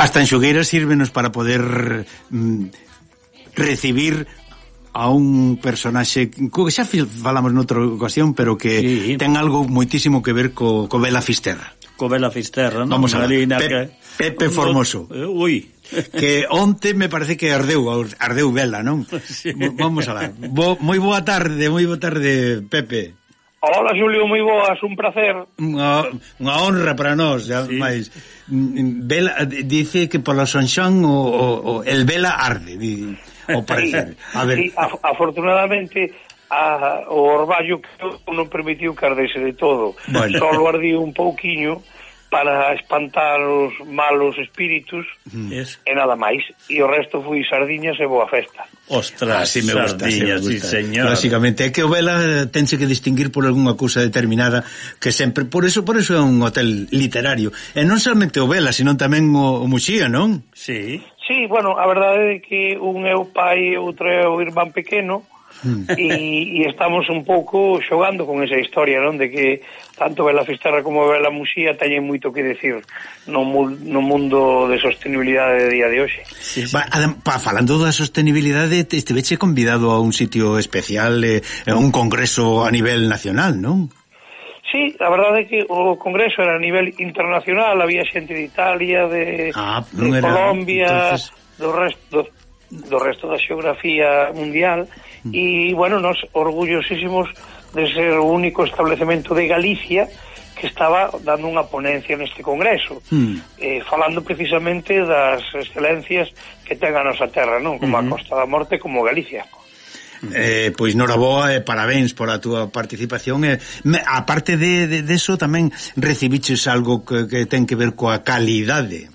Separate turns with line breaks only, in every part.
As tanxogueiras sírvenos para poder mm, recibir a un personaxe co que xa falamos noutra ocasión, pero que sí. ten algo moitísimo que ver co, co Bela Fisterra.
Co Bela Fisterra, non?
Vamos a ver, Pe Pepe Formoso.
Eh, Ui.
Que onte me parece que ardeu, ardeu Bela, non? Sí. Vamos a ver. Bo, moi boa tarde, moi boa tarde, Pepe.
Hola, Julio, moi boas, un placer.
Unha, unha honra para nós, sí. máis vela, dice que polo Sonxón o, o, o el vela arde, di, o parecer.
A ver. Sí, af afortunadamente a, o orballo non permitiu que ardese de todo. Bueno. Só ardiu un pouquiño para espantar os malos espíritus yes. e nada máis. E o resto fui sardiñas e boa festa.
Ostras, así me gusta, sardiñas, sí, señor. Básicamente, é que o Vela tense que distinguir por algunha cousa determinada que sempre... Por eso, por eso é un hotel literario. E non solamente o Vela, senón tamén o, o Muxía, non?
Sí.
Sí, bueno, a verdade é que un é o pai, outro é o irmán pequeno, uh e, e estamos un pouco xogando con esa historia, non? De que tanto Bela Fisterra como Bela Musía teñen moito que decir no, no mundo de sostenibilidade de día de hoxe.
Sí, sí. Va, pa, falando da sostenibilidade, este veche convidado a un sitio especial, eh, a un congreso a nivel nacional, non?
Sí, a verdade é que o congreso era a nivel internacional, había xente de Italia, de, ah, de era, Colombia, entonces... do resto do resto da xeografía mundial mm. e, bueno, nos orgullosísimos de ser o único establecemento de Galicia que estaba dando unha ponencia neste congreso mm. eh, falando precisamente das excelencias que ten a nosa terra non? Como mm -hmm. a mm-hmm. Costa da Morte como Galicia.
Eh, pois noraboa e eh, parabéns por a túa participación. Eh, aparte de, de, de eso tamén recibiches algo que, que ten que ver coa calidade.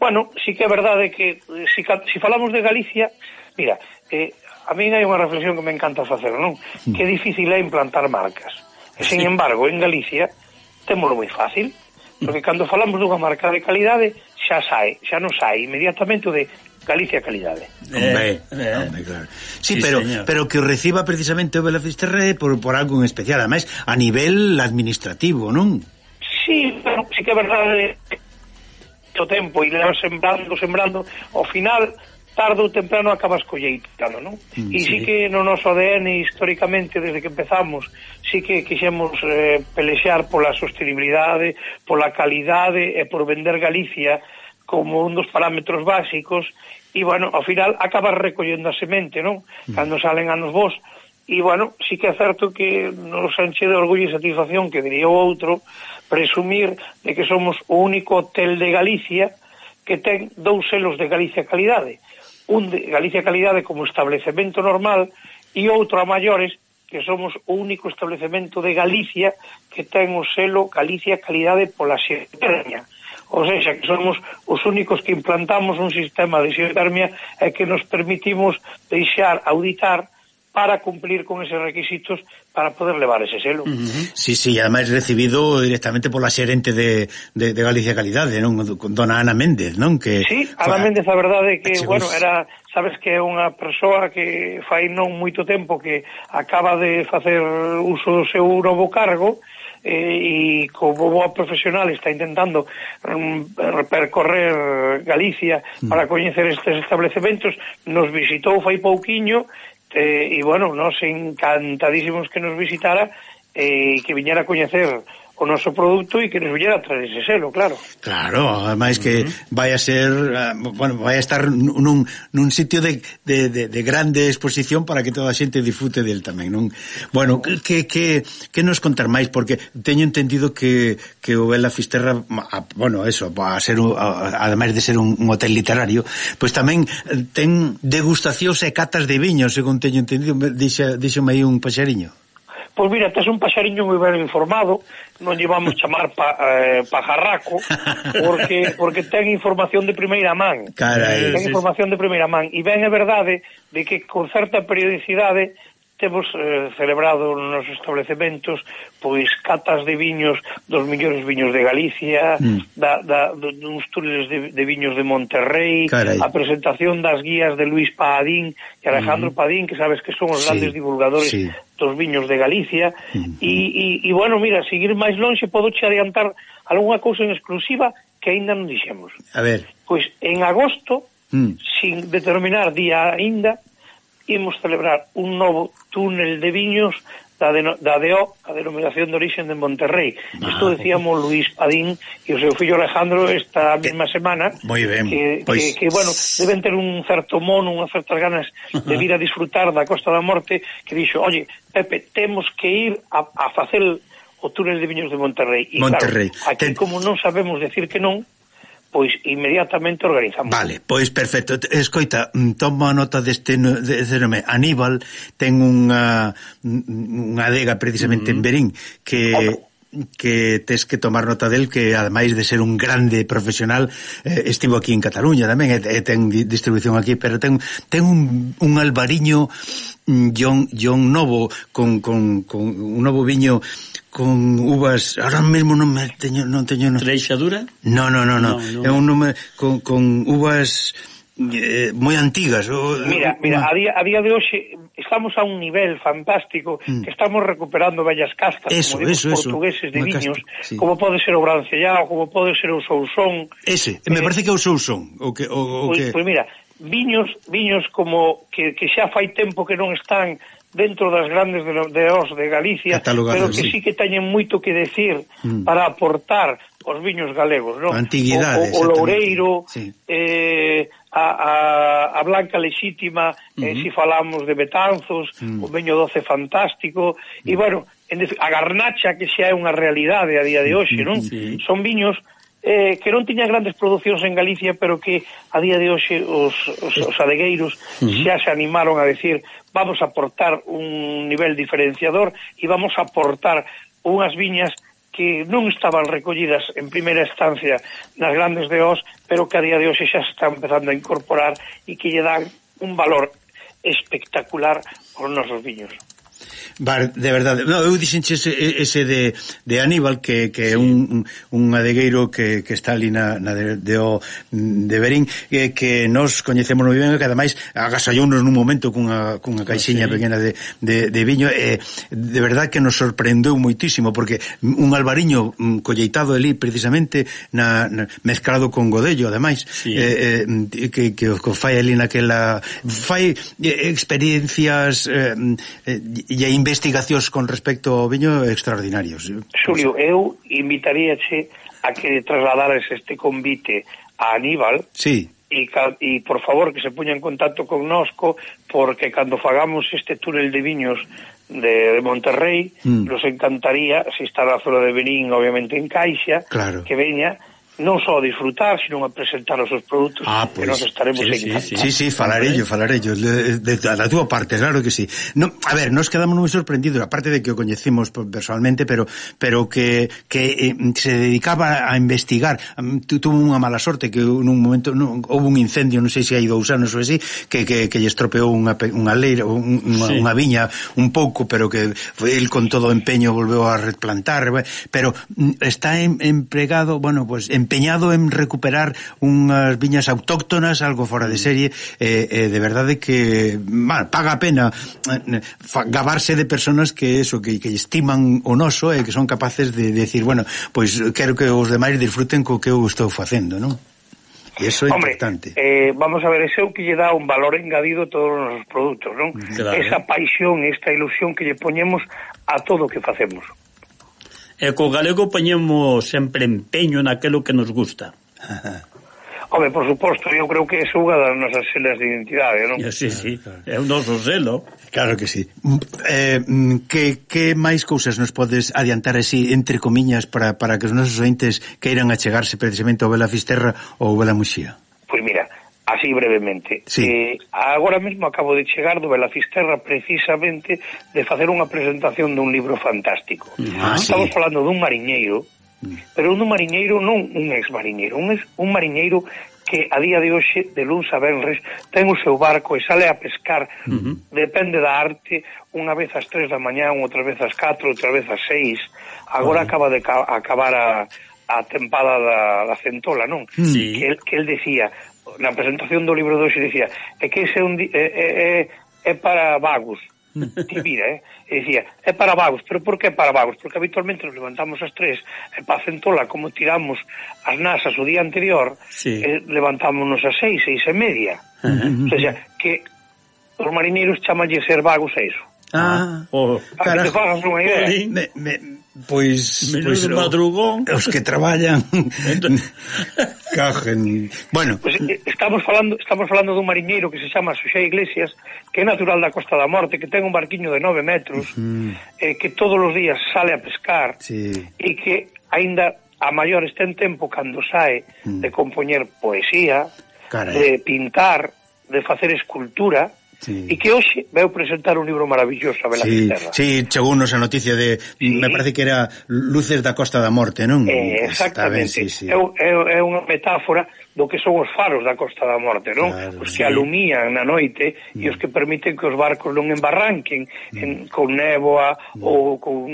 Bueno, sí que é verdade que eh, si, si falamos de Galicia, mira, eh, a mí hai unha reflexión que me encanta facer, non? Mm. Que difícil é implantar marcas. E, sin sí. embargo, en Galicia témolo moi fácil, porque hmm. cando falamos dunha marca de calidade, xa sai, xa non sai inmediatamente o de Galicia calidade.
Eh, eh, hombre, claro. Sí, sí pero señor. pero que o reciba precisamente o Belafisterre por, por algo en especial, ademais a nivel administrativo, non?
Sí, pero sí que é verdade moito tempo e levan sembrando, sembrando, ao final tarde ou temprano acabas colleitando, non? Mm, e sí. sí que no noso ADN históricamente desde que empezamos, sí que quixemos eh, pelexar pola sostenibilidade, pola calidade e por vender Galicia como un dos parámetros básicos e, bueno, ao final acabas recollendo a semente, non? Mm. Cando salen anos vos, E, bueno, sí que é certo que nos enche de orgullo e satisfacción, que diría o outro, presumir de que somos o único hotel de Galicia que ten dous selos de Galicia Calidade. Un de Galicia Calidade como establecemento normal e outro a maiores que somos o único establecemento de Galicia que ten o selo Galicia Calidade pola Xernia. Ou seja, que somos os únicos que implantamos un sistema de xernia e que nos permitimos deixar auditar para cumplir con eses requisitos para poder levar ese selo. Uh
-huh. Sí, sí, además recibido directamente pola xerente de, de, de Galicia Calidade, non? Dona Ana Méndez, non? Que
sí, Ana fue... Méndez, a verdade, que, bueno, era, sabes que é unha persoa que fai non moito tempo que acaba de facer uso do seu novo cargo, eh, e como boa profesional está intentando mm, percorrer Galicia para coñecer estes establecementos, nos visitou fai pouquiño eh, e bueno, nos encantadísimos que nos visitara e eh, que viñera a coñecer o noso produto e que nos viñera través ese selo, claro.
Claro, ademais que uh -huh. vai a ser, ah, bueno, vai a estar nun, nun sitio de, de, de, de grande exposición para que toda a xente disfrute del tamén, non? Bueno, que, que, que nos contar máis, porque teño entendido que, que o Bela Fisterra, a, bueno, eso, a ser, a, ademais de ser un, un hotel literario, pois pues tamén ten degustacións e catas de viños, según teño entendido, dixo, dixo aí un paxariño.
Pois mira, tes un paxariño moi ben informado, non lle vamos chamar pa, eh, pajarraco, porque porque ten información de primeira man.
Carai,
ten sí, información de primeira man. E ben é verdade de que con certa periodicidade temos eh, celebrado nos establecementos pois catas de viños dos millores viños de Galicia, mm. da, da, dos túneles de, de viños de Monterrey, Carai. a presentación das guías de Luis Padín e Alejandro mm. Padín que sabes que son os sí, grandes divulgadores sí dos viños de Galicia. E, e, e, bueno, mira, seguir máis lonxe podo che adiantar algunha cousa en exclusiva que aínda non dixemos.
A ver.
Pois en agosto
mm.
sin determinar día aínda imos celebrar un novo túnel de viños da, de, da DEO, a Denominación de Origen de Monterrey.
Ah,
Isto decíamos Luis Padín e o seu fillo Alejandro esta que, mesma semana.
Moi ben.
Que,
pois...
que, que, bueno, deben ter un certo mono, unhas certas ganas de vir a disfrutar da Costa da Morte, que dixo, oye, Pepe, temos que ir a, a facer o túnel de viños de Monterrey. E,
Monterrey.
Claro, aquí,
Ten...
como non sabemos decir que non, pois inmediatamente organizamos.
Vale, pois perfecto. Escoita, mm, toma nota deste deste nome. Aníbal ten unha mm, unha adega precisamente mm. en Berín que Opa que tes que tomar nota del que ademais de ser un grande profesional eh, estivo aquí en Cataluña tamén e, e ten distribución aquí pero ten, ten un, un albariño John, John novo con, con, con un novo viño con uvas, ahora mesmo non me teño non teño no...
Treixadura?
Non, non, non, non.
No, no.
É un nome con, con uvas eh, moi antigas. O,
mira, eh,
mira,
a día, a día de hoxe estamos a un nivel fantástico
mm.
que estamos recuperando vellas castas,
eso,
como
eso, eso,
portugueses de viños,
casta, sí.
como pode ser o Brancellao, como pode ser o Sousón.
Ese,
eh, me
parece que é o Sousón, o que o, o
pois,
que
Pois mira, viños viños como que, que xa fai tempo que non están dentro das grandes de, de os de Galicia, pero que
sí.
sí que teñen moito que decir
mm.
para aportar os viños galegos, non?
Antiguidade,
o, o, o loureiro,
sí.
eh, a, a, a Blanca Lexítima, uh eh, si falamos de Betanzos,
mm.
o Veño Doce Fantástico, e bueno, en, a Garnacha, que xa é unha realidade a día de hoxe, non?
Sí.
Son viños eh, que non tiña grandes producións en Galicia, pero que a día de hoxe os, os, os adegueiros uh -huh. xa se animaron a decir vamos a aportar un nivel diferenciador e vamos a aportar unhas viñas que non estaban recollidas en primeira estancia nas grandes de os, pero que a día de hoxe xa se está empezando a incorporar e que lle dan un valor espectacular aos nosos viños.
Bar, de verdade, no, eu dixenche ese, ese de, de Aníbal que, que é sí. un, un adegueiro que, que está ali na, na de, de, o, de Berín que, que nos coñecemos moi ben e que ademais agasallóunos nun momento cunha, cunha caixinha
sí.
pequena de, de, de viño e de verdad que nos sorprendeu moitísimo porque un albariño mm, colleitado ali precisamente na, na, mezclado con godello ademais
sí.
eh, eh, que, que, que fai ali naquela fai eh, experiencias eh, mm, eh, e investigacións con respecto ao viño extraordinarios.
Xulio, eu invitaríache a que trasladares este convite a Aníbal.
Sí
e, e por favor que se puña en contacto con nosco porque cando fagamos este túnel de viños de, de Monterrey
mm.
nos encantaría se está na zona de Benín obviamente en Caixa
claro.
que veña non só disfrutar, sino a presentar os seus produtos
ah,
pues,
que
nos pois, estaremos
sí,
encantados.
Sí, sí, sí, falarello, falarello de, de, de, da túa parte, claro que sí. No, a ver, nos quedamos moi sorprendidos, aparte de que o coñecimos personalmente, pero pero que que eh, se dedicaba a investigar. Mm, tu, tuvo unha mala sorte que nun momento non, houve un incendio, non sei se hai dous anos ou así, que, que, que lle estropeou unha, unha leira, unha,
sí.
unha viña un pouco, pero que el con todo empeño volveu a replantar, eh, pero mm, está em, empregado, bueno, pues em, empeñado en recuperar unhas viñas autóctonas, algo fora de mm. serie, eh, eh, de verdade que mal, paga a pena eh, gabarse de personas que eso que, que estiman o noso e que son capaces de, de decir, bueno, pois pues, quero que os demais disfruten co que eu estou facendo, non? E eso é
Hombre,
importante.
Eh, vamos a ver, ese é o que lle dá un valor engadido a todos os nosos produtos, non?
Claro.
Esa paixón, esta ilusión que lle poñemos a todo o que facemos
e co galego poñemos sempre empeño naquelo que nos gusta.
Home, por suposto, eu creo que é unha das nosas selas de identidade, non?
Eh, sí, sí, é un noso selo.
Claro que sí. Mm, eh, mm, que, que máis cousas nos podes adiantar así, entre comiñas, para, para que os nosos ointes queiran achegarse precisamente ao Vela Fisterra ou ao Vela Muxía?
Pois mira, Así brevemente.
Sí.
Eh, agora mesmo acabo de chegar do Belafisterra precisamente de facer unha presentación dun libro fantástico.
Ah, ah
Estamos
sí.
falando dun mariñeiro, mm. pero un mariñeiro non un ex mariñeiro, un, ex, un mariñeiro que a día de hoxe, de luns a venres, ten o seu barco e sale a pescar, uh -huh. depende da arte, unha vez ás tres da mañá, outra vez ás catro, outra vez ás seis, agora uh -huh. acaba de ca acabar a, a tempada da, da centola, non?
Sí.
Que, el, que el decía, na presentación do libro de hoxe dicía é que ese é, un, é, é, é para vagos Ti mira, eh? E dicía, é para vagos, pero por que para vagos? Porque habitualmente nos levantamos as tres e pa centola, como tiramos as nasas o día anterior,
sí.
eh, levantámonos ás seis, seis e media.
Uh -huh.
O sea, que os marineros chamanlle ser vagos a iso.
Ah.
ah, oh,
ah, carajo. Que te fagas unha idea.
Eh.
Me, me, Pois,
Menudo
pois
madrugón.
Os que traballan cajen. Bueno,
pues eh, estamos falando estamos falando dun mariñeiro que se chama Xuxa Iglesias, que é natural da Costa da Morte, que ten un barquiño de 9 metros, uh -huh. eh, que todos os días sale a pescar
sí.
e que aínda a maiores ten tempo cando sae uh -huh. de compoñer poesía,
Carai.
de pintar, de facer escultura
sí.
e que hoxe veu presentar un libro maravilloso a
sí,
Terra.
Sí, chegounos a noticia de,
sí.
me parece que era Luces da Costa da Morte, non?
Eh,
exactamente, ben, sí, sí.
É, é, é unha metáfora do que son os faros da Costa da Morte, non?
Claro,
os que sí. alumían na noite mm. e os mm. que permiten que os barcos non embarranquen mm. en, con néboa mm. ou con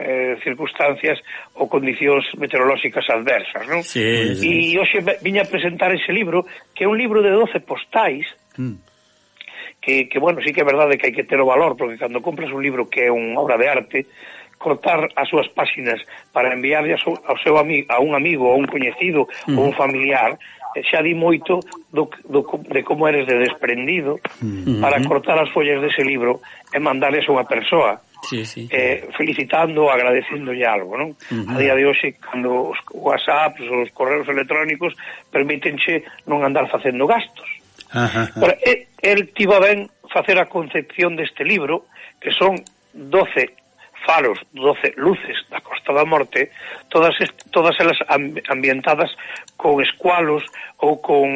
eh, circunstancias ou condicións meteorolóxicas adversas, non?
Sí,
e sí. hoxe viña a presentar ese libro, que é un libro de 12 postais,
mm
que, que bueno, sí que é verdade que hai que ter o valor, porque cando compras un libro que é unha obra de arte, cortar as súas páxinas para enviarlle ao, ao seu amigo, a un amigo, a un coñecido mm. ou un familiar, eh, xa di moito do, do, de como eres de desprendido mm -hmm. para mm-hmm. cortar as follas dese libro e mandarles a unha persoa
sí, sí.
Eh, felicitando, agradecéndolle algo, non? Uh -huh. A mm-hmm. día de hoxe, cando os WhatsApps, os correos electrónicos permítenche non andar facendo gastos.
Ajá, ajá.
Ora, el, el tiba ben facer a concepción deste libro, que son 12 faros, 12 luces da Costa da Morte, todas todas elas ambientadas con escualos ou con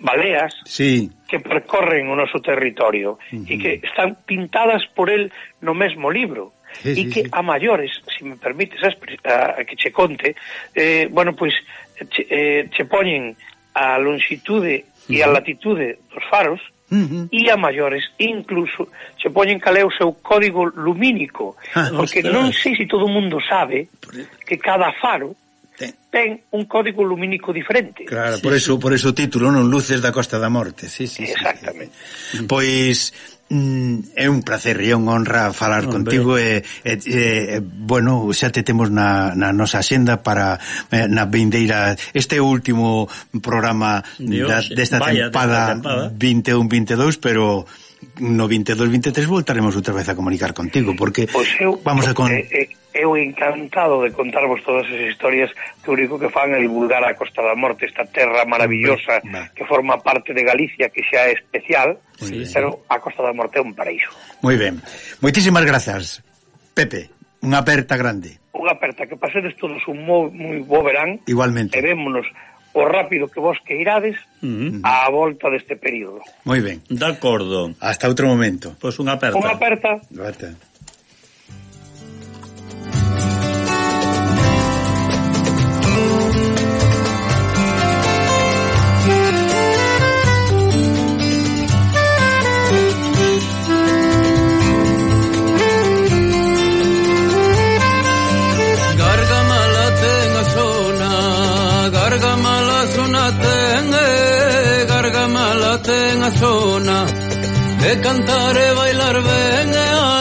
baleas
sí.
que percorren o noso territorio uh -huh. e que están pintadas por el no mesmo libro.
Sí,
e
sí,
que
sí.
a maiores, se si me permites a, a que che conte, eh, bueno, pois che, eh, che poñen a longitude e a latitude dos faros
Uh -huh.
e a maiores, incluso se poñen cal é o seu código lumínico,
ah,
porque
ostras.
non sei se todo o mundo sabe que cada faro
ten,
ten un código lumínico diferente.
Claro, sí, por eso sí. por eso o título, non Luces da Costa da Morte. Sí, sí,
Exactamente.
Sí, sí. Pois Mm, é un placer e unha honra falar
Hombre.
contigo e, e, e, bueno, xa te temos na, na nosa xenda para eh, na vindeira este último programa
Dios,
da, desta
vaya,
tempada,
tempada.
21-22 pero no 22-23 voltaremos outra vez a comunicar contigo porque
o eu,
vamos a... Con...
Eh, eh, eu encantado de contarvos todas esas historias que o único que fan é divulgar a Costa da Morte, esta terra maravillosa
Va.
que forma parte de Galicia, que xa é especial,
sí,
pero a Costa da Morte é un paraíso.
Moi ben. Moitísimas grazas, Pepe. Unha aperta grande.
Unha aperta, que pasedes todos un moi, moi bo verán.
Igualmente.
E vémonos o rápido que vos que irades
uh mm-hmm. -huh.
á volta deste período.
Moi ben.
De acordo.
Hasta outro momento.
Pois pues unha aperta.
Unha aperta.
Unha aperta.
Gargamala zona ten, eh, gargamala ten a zona de cantar e bailar ben, eh,